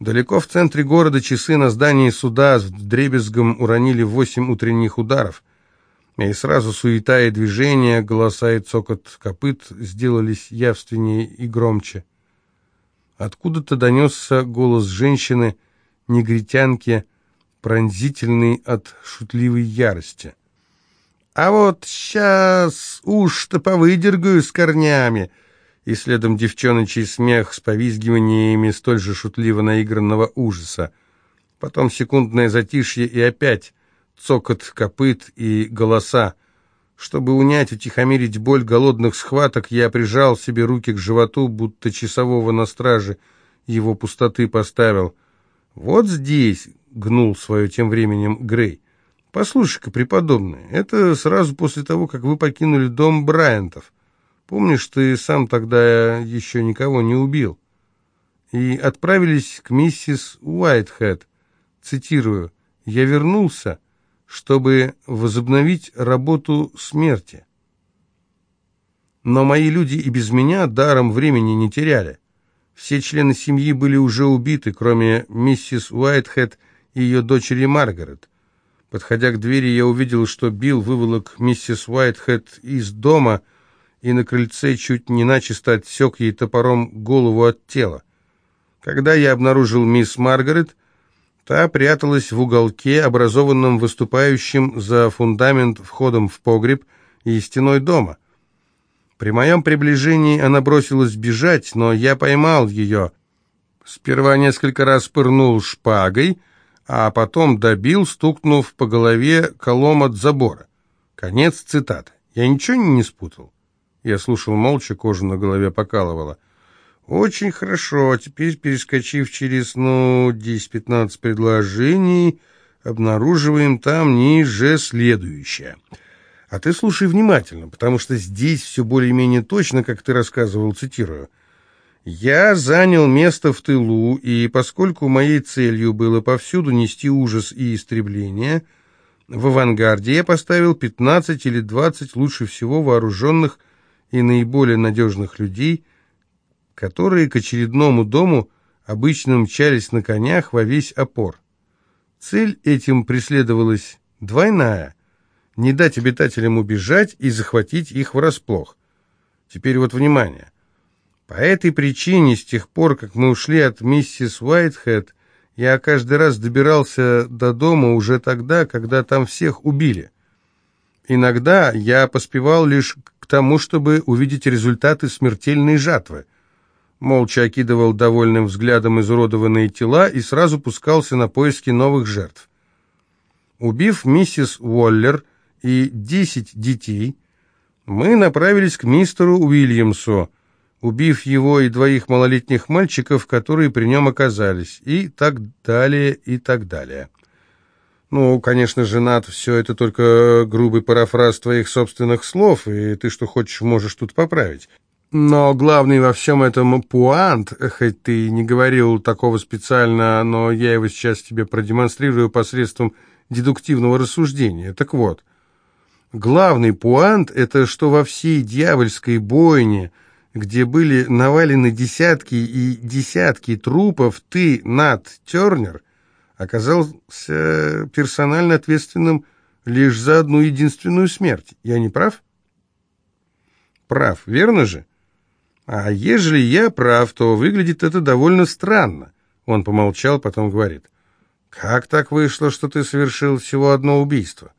Далеко в центре города часы на здании суда с дребезгом уронили восемь утренних ударов. И сразу суета и движение, голоса и цокот копыт сделались явственнее и громче. Откуда-то донесся голос женщины, негритянки, пронзительный от шутливой ярости. «А вот сейчас уж-то повыдергаю с корнями!» И следом девчоночий смех с повизгиваниями столь же шутливо наигранного ужаса. Потом секундное затишье и опять цокот копыт и голоса. Чтобы унять, утихомирить боль голодных схваток, я прижал себе руки к животу, будто часового на страже его пустоты поставил. «Вот здесь», — гнул свое тем временем Грей, — «послушай-ка, преподобный, это сразу после того, как вы покинули дом Брайантов. Помнишь, ты сам тогда еще никого не убил?» И отправились к миссис Уайтхед. Цитирую, «Я вернулся» чтобы возобновить работу смерти. Но мои люди и без меня даром времени не теряли. Все члены семьи были уже убиты, кроме миссис Уайтхед и ее дочери Маргарет. Подходя к двери, я увидел, что Билл выволок миссис Уайтхед из дома и на крыльце чуть не начисто отсек ей топором голову от тела. Когда я обнаружил мисс Маргарет, Та пряталась в уголке, образованном выступающим за фундамент входом в погреб и стеной дома. При моем приближении она бросилась бежать, но я поймал ее. Сперва несколько раз пырнул шпагой, а потом добил, стукнув по голове колом от забора. Конец цитаты. Я ничего не спутал. Я слушал молча, кожа на голове покалывала. Очень хорошо. Теперь, перескочив через, ну, 10-15 предложений, обнаруживаем там ниже следующее. А ты слушай внимательно, потому что здесь все более-менее точно, как ты рассказывал, цитирую. «Я занял место в тылу, и поскольку моей целью было повсюду нести ужас и истребление, в авангарде я поставил 15 или 20 лучше всего вооруженных и наиболее надежных людей – которые к очередному дому обычно мчались на конях во весь опор. Цель этим преследовалась двойная – не дать обитателям убежать и захватить их врасплох. Теперь вот внимание. По этой причине, с тех пор, как мы ушли от миссис Уайтхед, я каждый раз добирался до дома уже тогда, когда там всех убили. Иногда я поспевал лишь к тому, чтобы увидеть результаты смертельной жатвы – молча окидывал довольным взглядом изуродованные тела и сразу пускался на поиски новых жертв. Убив миссис Уоллер и десять детей, мы направились к мистеру Уильямсу, убив его и двоих малолетних мальчиков, которые при нем оказались, и так далее, и так далее. Ну, конечно, женат, все это только грубый парафраз твоих собственных слов, и ты что хочешь, можешь тут поправить. Но главный во всем этом пуант, хоть ты не говорил такого специально, но я его сейчас тебе продемонстрирую посредством дедуктивного рассуждения. Так вот, главный пуант – это что во всей дьявольской бойне, где были навалены десятки и десятки трупов, ты, Нат Тернер, оказался персонально ответственным лишь за одну единственную смерть. Я не прав? Прав, верно же? А ежели я прав, то выглядит это довольно странно. Он помолчал, потом говорит. Как так вышло, что ты совершил всего одно убийство?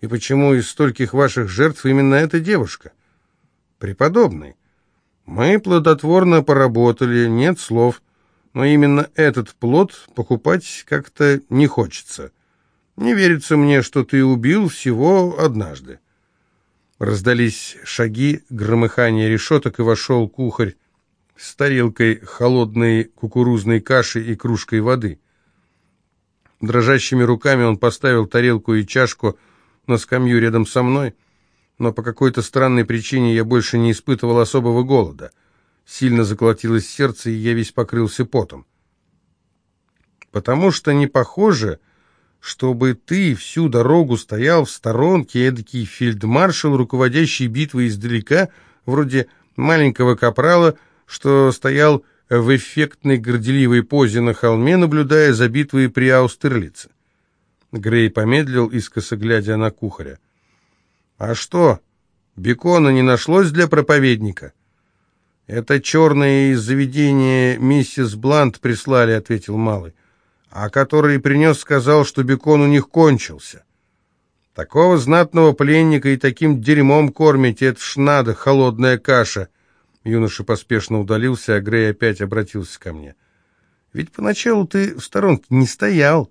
И почему из стольких ваших жертв именно эта девушка? Преподобный. Мы плодотворно поработали, нет слов, но именно этот плод покупать как-то не хочется. Не верится мне, что ты убил всего однажды. Раздались шаги, громыхание решеток, и вошел кухарь с тарелкой холодной кукурузной каши и кружкой воды. Дрожащими руками он поставил тарелку и чашку на скамью рядом со мной, но по какой-то странной причине я больше не испытывал особого голода. Сильно заколотилось сердце, и я весь покрылся потом. Потому что не похоже чтобы ты всю дорогу стоял в сторонке, эдакий фельдмаршал, руководящий битвой издалека, вроде маленького капрала, что стоял в эффектной горделивой позе на холме, наблюдая за битвой при Аустерлице. Грей помедлил, искоса глядя на кухаря. «А что, бекона не нашлось для проповедника?» «Это черное из заведения миссис Блант прислали», — ответил Малый. «А который принес, сказал, что бекон у них кончился». «Такого знатного пленника и таким дерьмом кормите, это ж надо, холодная каша». Юноша поспешно удалился, а Грей опять обратился ко мне. «Ведь поначалу ты в сторонке не стоял».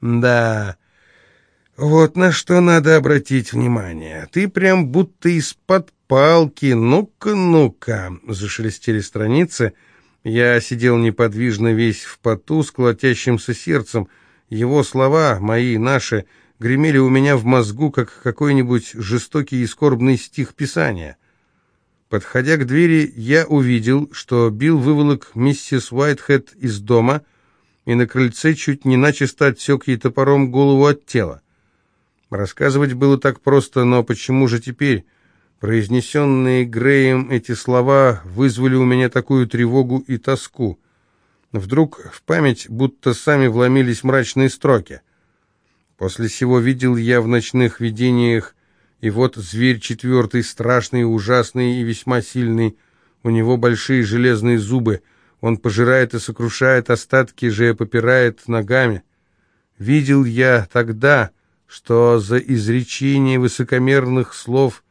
Да, вот на что надо обратить внимание. Ты прям будто из-под палки. Ну-ка, ну-ка, зашелестели страницы. Я сидел неподвижно весь в поту с колотящимся сердцем. Его слова, мои, наши, гремели у меня в мозгу, как какой-нибудь жестокий и скорбный стих Писания. Подходя к двери, я увидел, что Билл выволок миссис Уайтхед из дома — и на крыльце чуть не начисто отсек ей топором голову от тела. Рассказывать было так просто, но почему же теперь? Произнесенные Греем эти слова вызвали у меня такую тревогу и тоску. Вдруг в память будто сами вломились мрачные строки. После всего видел я в ночных видениях, и вот зверь четвертый, страшный, ужасный и весьма сильный, у него большие железные зубы — он пожирает и сокрушает, остатки же попирает ногами. Видел я тогда, что за изречение высокомерных слов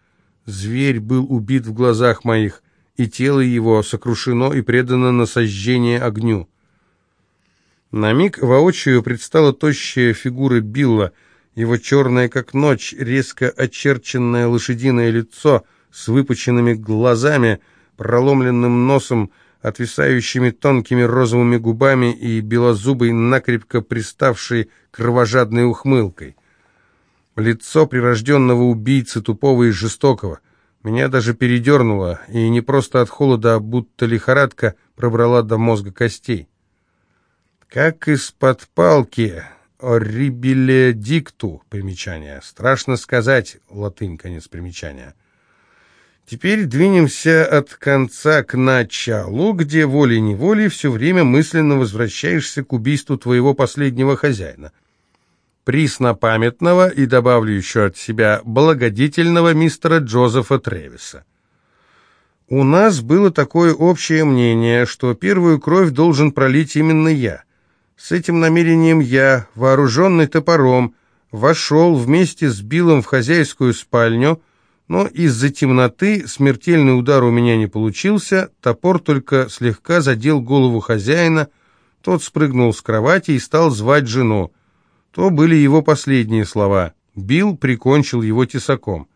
зверь был убит в глазах моих, и тело его сокрушено и предано на сожжение огню. На миг воочию предстала тощая фигура Билла, его черное, как ночь, резко очерченное лошадиное лицо с выпученными глазами, проломленным носом, отвисающими тонкими розовыми губами и белозубой, накрепко приставшей кровожадной ухмылкой. Лицо прирожденного убийцы, тупого и жестокого. Меня даже передернуло, и не просто от холода, а будто лихорадка пробрала до мозга костей. Как из-под палки, «Оррибиле дикту» примечание. Страшно сказать, латынь, конец примечания. Теперь двинемся от конца к началу, где волей-неволей все время мысленно возвращаешься к убийству твоего последнего хозяина. Приснопамятного и добавлю еще от себя благодетельного мистера Джозефа Тревиса. У нас было такое общее мнение, что первую кровь должен пролить именно я. С этим намерением я, вооруженный топором, вошел вместе с Биллом в хозяйскую спальню, но из-за темноты смертельный удар у меня не получился, топор только слегка задел голову хозяина, тот спрыгнул с кровати и стал звать жену. То были его последние слова. Билл прикончил его тесаком.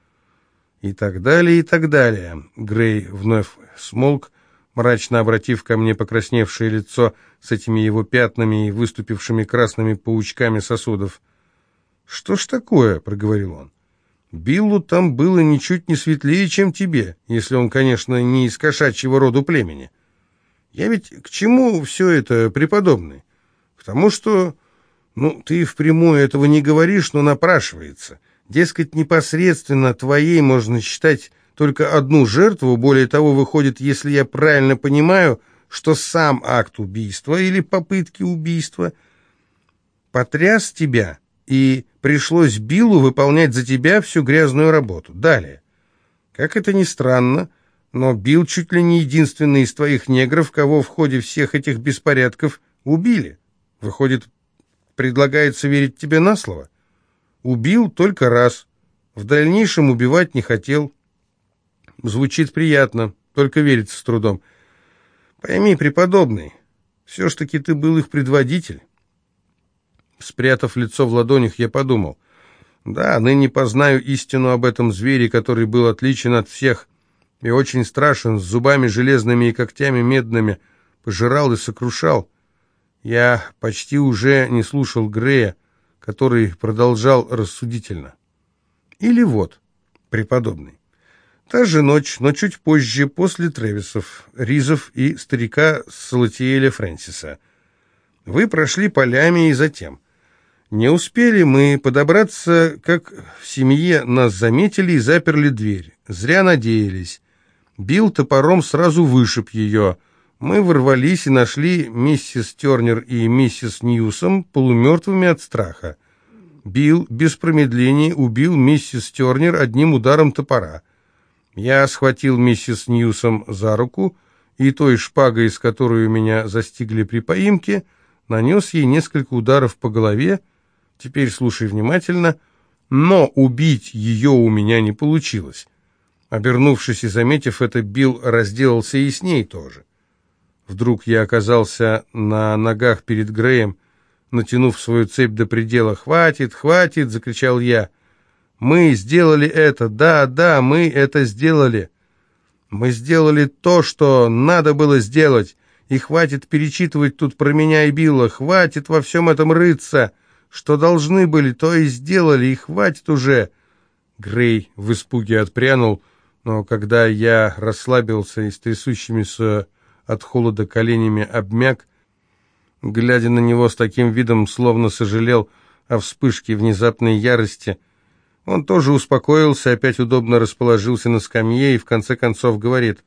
И так далее, и так далее. Грей вновь смолк, мрачно обратив ко мне покрасневшее лицо с этими его пятнами и выступившими красными паучками сосудов. «Что ж такое?» — проговорил он. Биллу там было ничуть не светлее, чем тебе, если он, конечно, не из кошачьего роду племени. Я ведь к чему все это, преподобный? К тому, что... Ну, ты впрямую этого не говоришь, но напрашивается. Дескать, непосредственно твоей можно считать только одну жертву, более того, выходит, если я правильно понимаю, что сам акт убийства или попытки убийства потряс тебя и пришлось Биллу выполнять за тебя всю грязную работу. Далее. Как это ни странно, но Билл чуть ли не единственный из твоих негров, кого в ходе всех этих беспорядков убили. Выходит, предлагается верить тебе на слово? Убил только раз. В дальнейшем убивать не хотел. Звучит приятно, только верится с трудом. Пойми, преподобный, все ж таки ты был их предводитель. Спрятав лицо в ладонях, я подумал. Да, ныне познаю истину об этом звере, который был отличен от всех и очень страшен, с зубами железными и когтями медными, пожирал и сокрушал. Я почти уже не слушал Грея, который продолжал рассудительно. Или вот, преподобный. Та же ночь, но чуть позже, после Тревисов, Ризов и старика Салатиэля Фрэнсиса. Вы прошли полями и затем... Не успели мы подобраться, как в семье нас заметили и заперли дверь. Зря надеялись. Бил топором сразу вышиб ее. Мы ворвались и нашли миссис Тернер и миссис Ньюсом полумертвыми от страха. Билл без промедления убил миссис Тернер одним ударом топора. Я схватил миссис Ньюсом за руку и той шпагой, с которой меня застигли при поимке, нанес ей несколько ударов по голове. Теперь слушай внимательно. Но убить ее у меня не получилось. Обернувшись и заметив это, Билл разделался и с ней тоже. Вдруг я оказался на ногах перед Греем, натянув свою цепь до предела. «Хватит, хватит!» — закричал я. «Мы сделали это! Да, да, мы это сделали! Мы сделали то, что надо было сделать, и хватит перечитывать тут про меня и Билла, хватит во всем этом рыться! Что должны были, то и сделали, и хватит уже!» Грей в испуге отпрянул, но когда я расслабился и с трясущимися от холода коленями обмяк, глядя на него с таким видом, словно сожалел о вспышке внезапной ярости. Он тоже успокоился, опять удобно расположился на скамье и в конце концов говорит,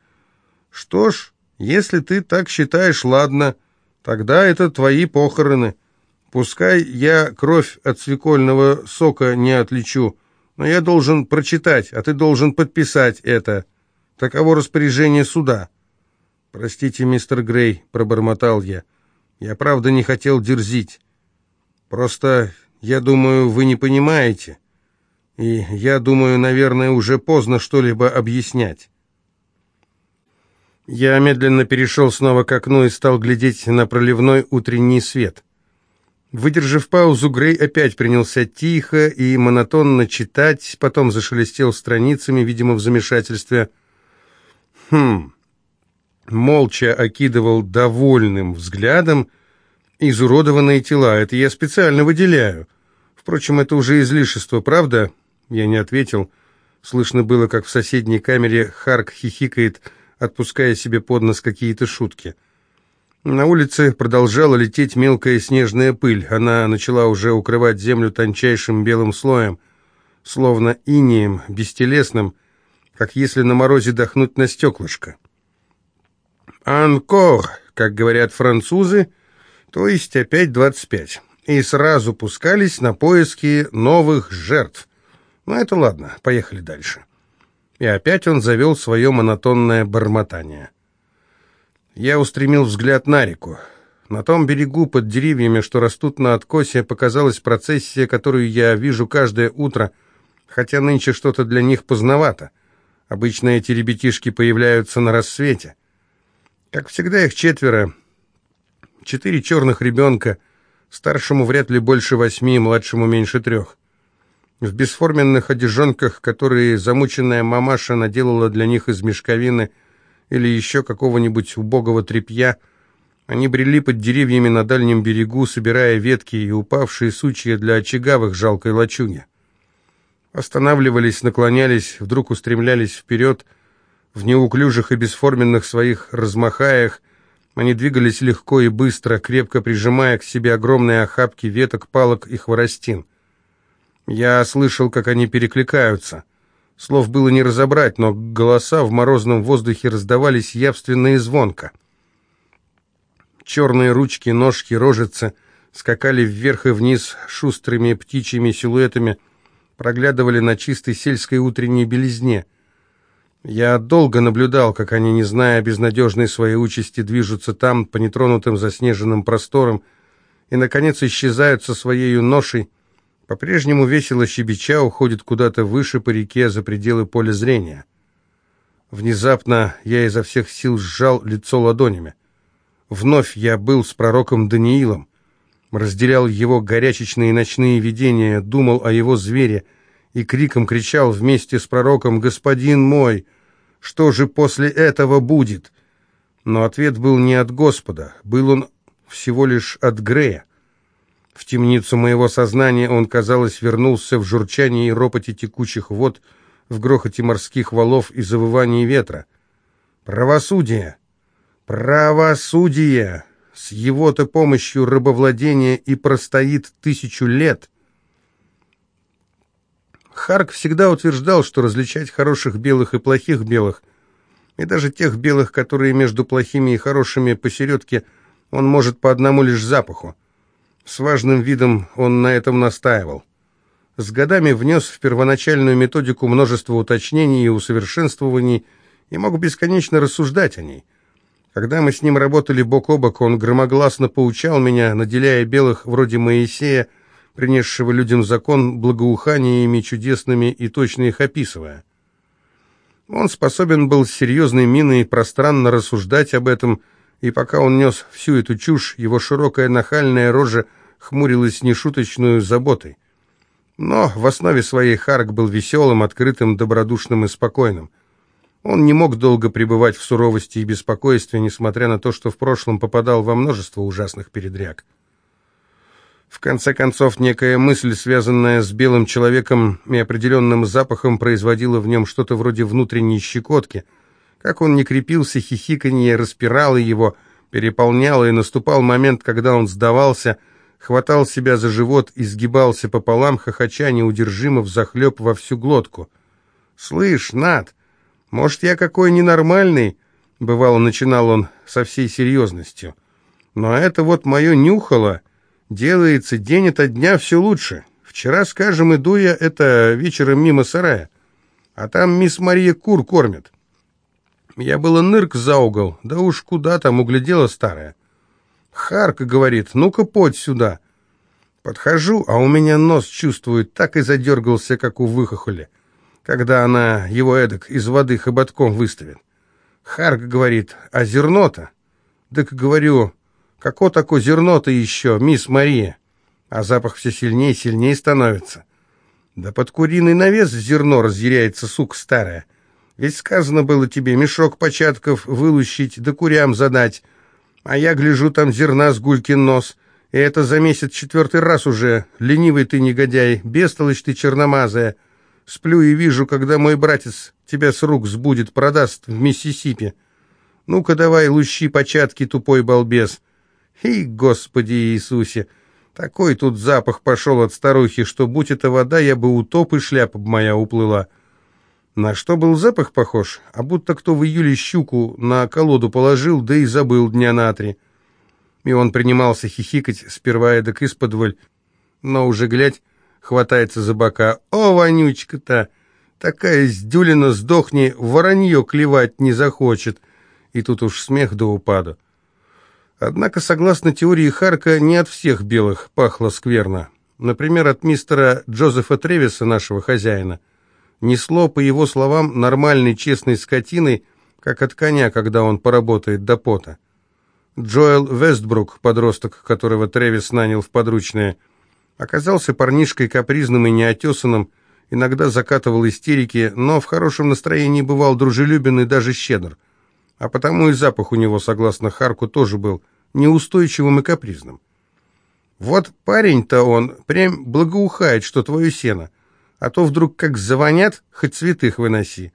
«Что ж, если ты так считаешь, ладно, тогда это твои похороны. Пускай я кровь от свекольного сока не отличу, но я должен прочитать, а ты должен подписать это. Таково распоряжение суда». «Простите, мистер Грей», — пробормотал я. «Я правда не хотел дерзить. Просто, я думаю, вы не понимаете. И я думаю, наверное, уже поздно что-либо объяснять». Я медленно перешел снова к окну и стал глядеть на проливной утренний свет. Выдержав паузу, Грей опять принялся тихо и монотонно читать, потом зашелестел страницами, видимо, в замешательстве. «Хм...» молча окидывал довольным взглядом изуродованные тела. Это я специально выделяю. Впрочем, это уже излишество, правда? Я не ответил. Слышно было, как в соседней камере Харк хихикает, отпуская себе под нос какие-то шутки. На улице продолжала лететь мелкая снежная пыль. Она начала уже укрывать землю тончайшим белым слоем, словно инием, бестелесным, как если на морозе дохнуть на стеклышко. «Анкор», как говорят французы, то есть опять 25. И сразу пускались на поиски новых жертв. Ну, это ладно, поехали дальше. И опять он завел свое монотонное бормотание. Я устремил взгляд на реку. На том берегу под деревьями, что растут на откосе, показалась процессия, которую я вижу каждое утро, хотя нынче что-то для них поздновато. Обычно эти ребятишки появляются на рассвете. Как всегда, их четверо. Четыре черных ребенка, старшему вряд ли больше восьми, младшему меньше трех. В бесформенных одежонках, которые замученная мамаша наделала для них из мешковины или еще какого-нибудь убогого тряпья, они брели под деревьями на дальнем берегу, собирая ветки и упавшие сучья для очага в их жалкой лачуге. Останавливались, наклонялись, вдруг устремлялись вперед — в неуклюжих и бесформенных своих размахаях они двигались легко и быстро, крепко прижимая к себе огромные охапки веток, палок и хворостин. Я слышал, как они перекликаются. Слов было не разобрать, но голоса в морозном воздухе раздавались явственно и звонко. Черные ручки, ножки, рожицы скакали вверх и вниз шустрыми птичьими силуэтами, проглядывали на чистой сельской утренней белизне — я долго наблюдал, как они, не зная безнадежной своей участи, движутся там, по нетронутым заснеженным просторам, и, наконец, исчезают со своей ношей, по-прежнему весело щебеча уходят куда-то выше по реке за пределы поля зрения. Внезапно я изо всех сил сжал лицо ладонями. Вновь я был с пророком Даниилом, разделял его горячечные ночные видения, думал о его звере — и криком кричал вместе с пророком «Господин мой, что же после этого будет?» Но ответ был не от Господа, был он всего лишь от Грея. В темницу моего сознания он, казалось, вернулся в журчании и ропоте текучих вод, в грохоте морских валов и завывании ветра. «Правосудие! Правосудие! С его-то помощью рабовладение и простоит тысячу лет!» Харк всегда утверждал, что различать хороших белых и плохих белых И даже тех белых, которые между плохими и хорошими посередке, он может по одному лишь запаху. С важным видом он на этом настаивал. С годами внес в первоначальную методику множество уточнений и усовершенствований и мог бесконечно рассуждать о ней. Когда мы с ним работали бок о бок, он громогласно поучал меня, наделяя белых вроде Моисея, принесшего людям закон благоуханиями чудесными и точно их описывая. Он способен был с серьезной миной пространно рассуждать об этом, и пока он нес всю эту чушь, его широкая нахальная рожа хмурилась нешуточную заботой. Но в основе своей Харк был веселым, открытым, добродушным и спокойным. Он не мог долго пребывать в суровости и беспокойстве, несмотря на то, что в прошлом попадал во множество ужасных передряг. В конце концов, некая мысль, связанная с белым человеком и определенным запахом, производила в нем что-то вроде внутренней щекотки. Как он не крепился, хихиканье распирало его, переполняло, и наступал момент, когда он сдавался, хватал себя за живот и сгибался пополам, хохоча неудержимо взахлеб во всю глотку. «Слышь, Над!» «Может, я какой ненормальный?» — бывало, начинал он со всей серьезностью. «Но это вот мое нюхало делается день ото дня все лучше. Вчера, скажем, иду я это вечером мимо сарая, а там мисс Мария кур кормит. Я было нырк за угол, да уж куда там углядела старая. Харка говорит, ну-ка подь сюда. Подхожу, а у меня нос чувствует, так и задергался, как у выхохоли когда она его эдак из воды хоботком выставит. Харк говорит, а зерно-то? Так говорю, како такое зерно-то еще, мисс Мария? А запах все сильнее и сильнее становится. Да под куриный навес зерно разъяряется, сука старая. Ведь сказано было тебе мешок початков вылущить да курям задать. А я гляжу, там зерна с гулькин нос. И это за месяц четвертый раз уже. Ленивый ты негодяй, бестолочь ты черномазая. Сплю и вижу, когда мой братец тебя с рук сбудет, продаст в Миссисипи. Ну-ка давай, лущи початки, тупой балбес. И, Господи Иисусе, такой тут запах пошел от старухи, что, будь это вода, я бы утоп и шляпа б моя уплыла. На что был запах похож? А будто кто в июле щуку на колоду положил, да и забыл дня на три. И он принимался хихикать, сперва эдак исподволь, но уже глядь, хватается за бока. «О, вонючка-то! Такая сдюлина сдохни, воронье клевать не захочет!» И тут уж смех до упаду. Однако, согласно теории Харка, не от всех белых пахло скверно. Например, от мистера Джозефа Тревиса, нашего хозяина. Несло, по его словам, нормальной честной скотиной, как от коня, когда он поработает до пота. Джоэл Вестбрук, подросток, которого Тревис нанял в подручное, — Оказался парнишкой капризным и неотесанным, иногда закатывал истерики, но в хорошем настроении бывал дружелюбен и даже щедр. А потому и запах у него, согласно Харку, тоже был неустойчивым и капризным. Вот парень-то он прям благоухает, что твое сено, а то вдруг как завонят, хоть святых выноси.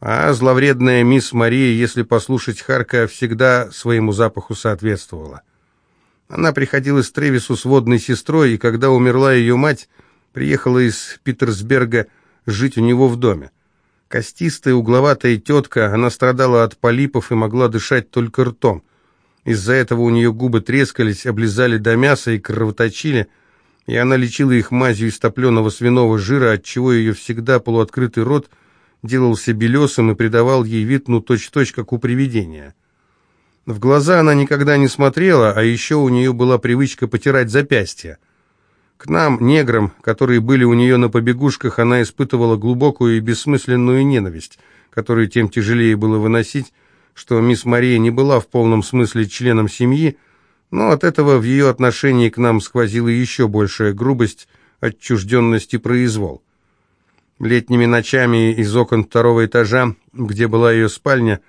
А зловредная мисс Мария, если послушать Харка, всегда своему запаху соответствовала. Она приходилась Тревису с водной сестрой, и когда умерла ее мать, приехала из Питерсберга жить у него в доме. Костистая, угловатая тетка, она страдала от полипов и могла дышать только ртом. Из-за этого у нее губы трескались, облизали до мяса и кровоточили, и она лечила их мазью из топленого свиного жира, отчего ее всегда полуоткрытый рот делался белесым и придавал ей вид, ну, точь-точь, как у привидения. В глаза она никогда не смотрела, а еще у нее была привычка потирать запястья. К нам, неграм, которые были у нее на побегушках, она испытывала глубокую и бессмысленную ненависть, которую тем тяжелее было выносить, что мисс Мария не была в полном смысле членом семьи, но от этого в ее отношении к нам сквозила еще большая грубость, отчужденность и произвол. Летними ночами из окон второго этажа, где была ее спальня,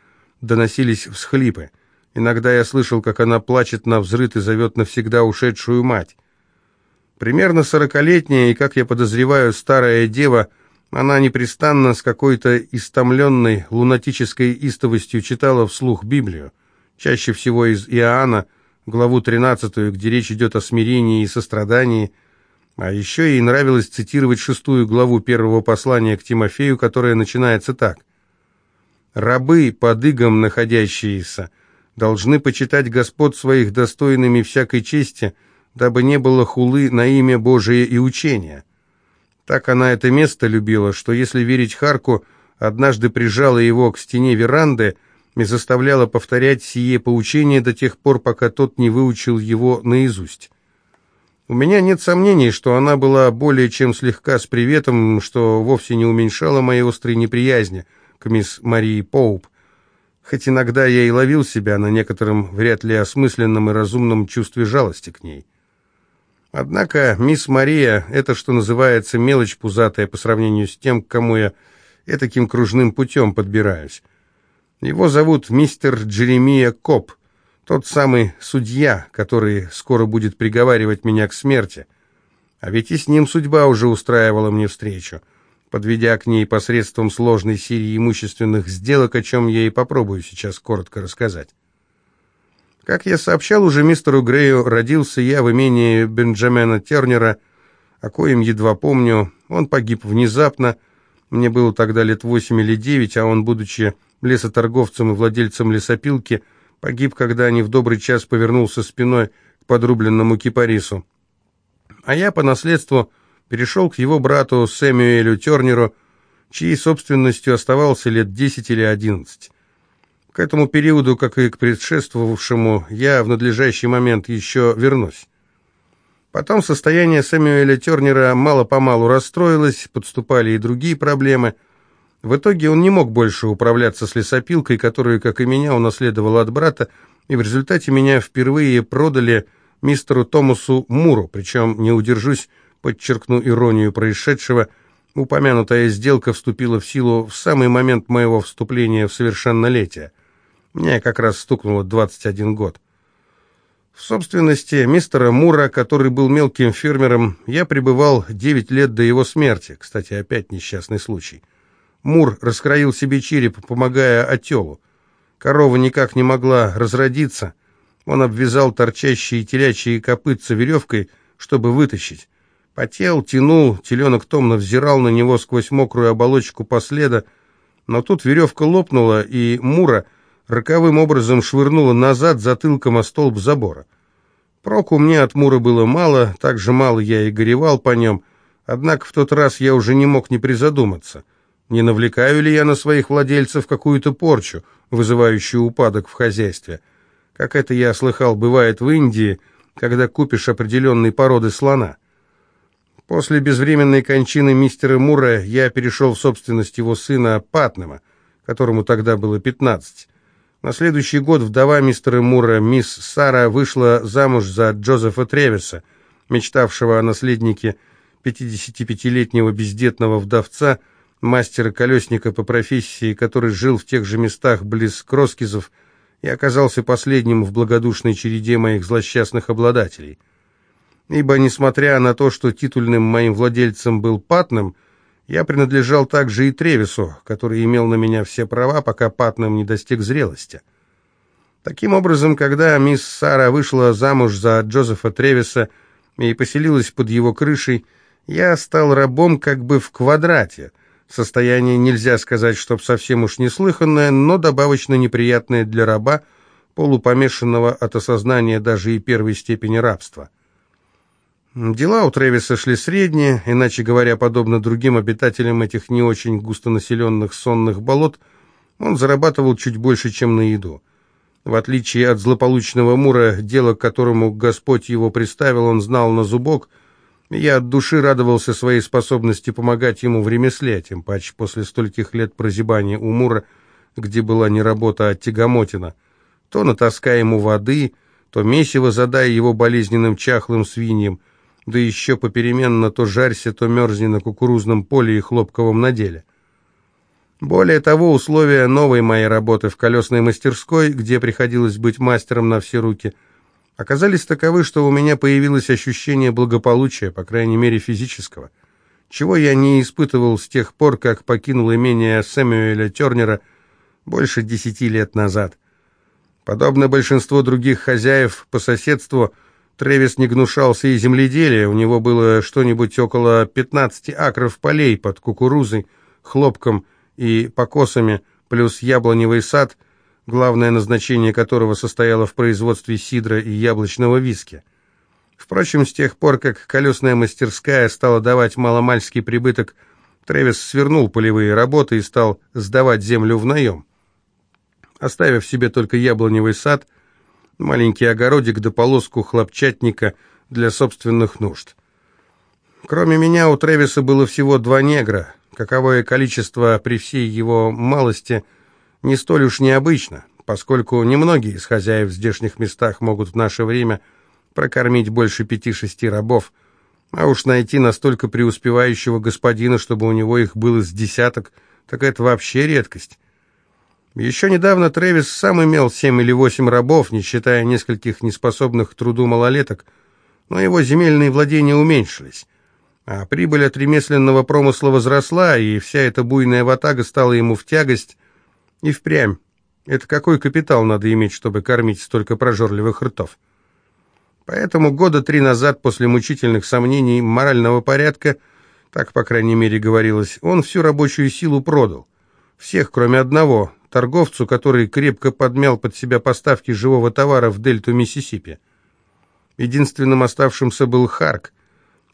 доносились всхлипы. Иногда я слышал, как она плачет на взрыт и зовет навсегда ушедшую мать. Примерно сорокалетняя и, как я подозреваю, старая дева, она непрестанно с какой-то истомленной лунатической истовостью читала вслух Библию, чаще всего из Иоанна, главу 13, где речь идет о смирении и сострадании, а еще ей нравилось цитировать шестую главу первого послания к Тимофею, которая начинается так – Рабы, под игом находящиеся, должны почитать господ своих достойными всякой чести, дабы не было хулы на имя Божие и учения. Так она это место любила, что, если верить Харку, однажды прижала его к стене веранды и заставляла повторять сие поучение до тех пор, пока тот не выучил его наизусть. У меня нет сомнений, что она была более чем слегка с приветом, что вовсе не уменьшало моей острой неприязни к мисс Марии Поуп, хоть иногда я и ловил себя на некотором вряд ли осмысленном и разумном чувстве жалости к ней. Однако мисс Мария — это, что называется, мелочь пузатая по сравнению с тем, к кому я этаким кружным путем подбираюсь. Его зовут мистер Джеремия Коп, тот самый судья, который скоро будет приговаривать меня к смерти. А ведь и с ним судьба уже устраивала мне встречу, подведя к ней посредством сложной серии имущественных сделок, о чем я и попробую сейчас коротко рассказать. Как я сообщал уже мистеру Грею, родился я в имении Бенджамина Тернера, о коем едва помню. Он погиб внезапно, мне было тогда лет восемь или девять, а он, будучи лесоторговцем и владельцем лесопилки, погиб, когда не в добрый час повернулся спиной к подрубленному кипарису. А я по наследству перешел к его брату Сэмюэлю Тернеру, чьей собственностью оставался лет десять или одиннадцать. К этому периоду, как и к предшествовавшему, я в надлежащий момент еще вернусь. Потом состояние Сэмюэля Тернера мало-помалу расстроилось, подступали и другие проблемы. В итоге он не мог больше управляться с лесопилкой, которую, как и меня, унаследовал от брата, и в результате меня впервые продали мистеру Томасу Муру, причем, не удержусь, подчеркну иронию происшедшего, упомянутая сделка вступила в силу в самый момент моего вступления в совершеннолетие. Мне как раз стукнуло 21 год. В собственности мистера Мура, который был мелким фермером, я пребывал 9 лет до его смерти. Кстати, опять несчастный случай. Мур раскроил себе череп, помогая отелу. Корова никак не могла разродиться. Он обвязал торчащие телячьи копытца веревкой, чтобы вытащить. Потел, тянул, теленок томно взирал на него сквозь мокрую оболочку последа, но тут веревка лопнула, и Мура роковым образом швырнула назад затылком о столб забора. Проку мне от Мура было мало, так же мало я и горевал по нем, однако в тот раз я уже не мог не призадуматься. Не навлекаю ли я на своих владельцев какую-то порчу, вызывающую упадок в хозяйстве? Как это я слыхал, бывает в Индии, когда купишь определенной породы слона. После безвременной кончины мистера Мура я перешел в собственность его сына Патнема, которому тогда было пятнадцать. На следующий год вдова мистера Мура, мисс Сара, вышла замуж за Джозефа Тревиса, мечтавшего о наследнике 55-летнего бездетного вдовца, мастера-колесника по профессии, который жил в тех же местах близ Кроскизов и оказался последним в благодушной череде моих злосчастных обладателей. Ибо, несмотря на то, что титульным моим владельцем был Патным, я принадлежал также и Тревису, который имел на меня все права, пока Патнам не достиг зрелости. Таким образом, когда мисс Сара вышла замуж за Джозефа Тревиса и поселилась под его крышей, я стал рабом как бы в квадрате. Состояние нельзя сказать, чтоб совсем уж неслыханное, но добавочно неприятное для раба, полупомешанного от осознания даже и первой степени рабства. Дела у Тревиса шли средние, иначе говоря, подобно другим обитателям этих не очень густонаселенных сонных болот, он зарабатывал чуть больше, чем на еду. В отличие от злополучного Мура, дело, к которому Господь его приставил, он знал на зубок, я от души радовался своей способности помогать ему в ремесле, тем паче после стольких лет прозябания у Мура, где была не работа, а тягомотина. То натаскай ему воды, то месиво задай его болезненным чахлым свиньям — да еще попеременно то жарься, то мерзни на кукурузном поле и хлопковом наделе. Более того, условия новой моей работы в колесной мастерской, где приходилось быть мастером на все руки, оказались таковы, что у меня появилось ощущение благополучия, по крайней мере физического, чего я не испытывал с тех пор, как покинул имение Сэмюэля Тернера больше десяти лет назад. Подобно большинству других хозяев по соседству – Тревис не гнушался и земледелия, у него было что-нибудь около 15 акров полей под кукурузой, хлопком и покосами, плюс яблоневый сад, главное назначение которого состояло в производстве сидра и яблочного виски. Впрочем, с тех пор, как колесная мастерская стала давать маломальский прибыток, Трэвис свернул полевые работы и стал сдавать землю в наем. Оставив себе только яблоневый сад, маленький огородик да полоску хлопчатника для собственных нужд. Кроме меня у Трэвиса было всего два негра, каковое количество при всей его малости не столь уж необычно, поскольку немногие из хозяев в здешних местах могут в наше время прокормить больше пяти-шести рабов, а уж найти настолько преуспевающего господина, чтобы у него их было с десяток, так это вообще редкость. Еще недавно Трэвис сам имел семь или восемь рабов, не считая нескольких неспособных к труду малолеток, но его земельные владения уменьшились. А прибыль от ремесленного промысла возросла, и вся эта буйная ватага стала ему в тягость и впрямь. Это какой капитал надо иметь, чтобы кормить столько прожорливых ртов? Поэтому года три назад, после мучительных сомнений морального порядка, так, по крайней мере, говорилось, он всю рабочую силу продал. Всех, кроме одного, торговцу, который крепко подмял под себя поставки живого товара в дельту Миссисипи. Единственным оставшимся был Харк,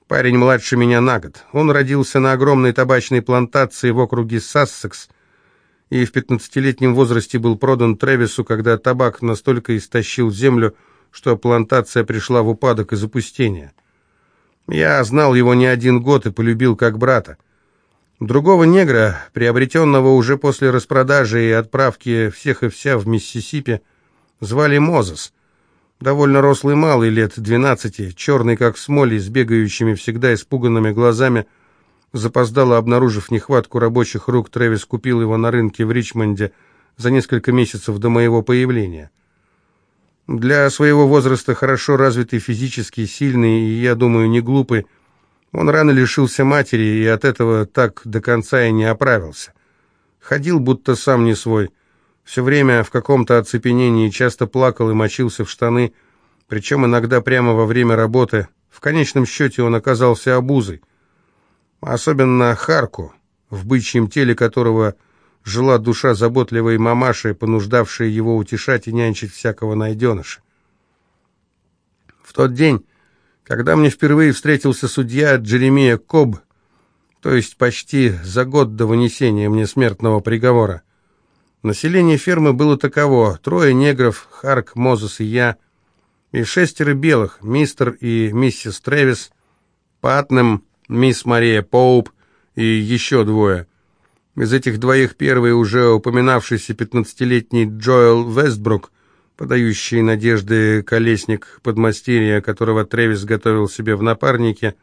парень младше меня на год. Он родился на огромной табачной плантации в округе Сассекс и в 15-летнем возрасте был продан Тревису, когда табак настолько истощил землю, что плантация пришла в упадок и запустение. Я знал его не один год и полюбил как брата. Другого негра, приобретенного уже после распродажи и отправки всех и вся в Миссисипи, звали Мозес. Довольно рослый малый, лет двенадцати, черный как смоль, с бегающими всегда испуганными глазами. Запоздало обнаружив нехватку рабочих рук, Трэвис купил его на рынке в Ричмонде за несколько месяцев до моего появления. Для своего возраста хорошо развитый физически, сильный и, я думаю, не глупый, он рано лишился матери и от этого так до конца и не оправился. Ходил, будто сам не свой. Все время в каком-то оцепенении часто плакал и мочился в штаны, причем иногда прямо во время работы. В конечном счете он оказался обузой. Особенно Харку, в бычьем теле которого жила душа заботливой мамаши, понуждавшая его утешать и нянчить всякого найденыша. В тот день когда мне впервые встретился судья Джеремия Коб, то есть почти за год до вынесения мне смертного приговора. Население фермы было таково. Трое негров, Харк, Мозес и я, и шестеро белых, мистер и миссис Трэвис, Патнем, мисс Мария Поуп и еще двое. Из этих двоих первый, уже упоминавшийся пятнадцатилетний Джоэл Вестбрук, подающий надежды колесник подмастерья, которого Тревис готовил себе в напарнике,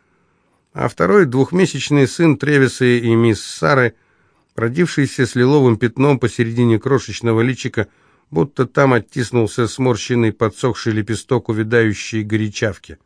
а второй — двухмесячный сын Тревиса и мисс Сары, родившийся с лиловым пятном посередине крошечного личика, будто там оттиснулся сморщенный подсохший лепесток увядающей горячавки.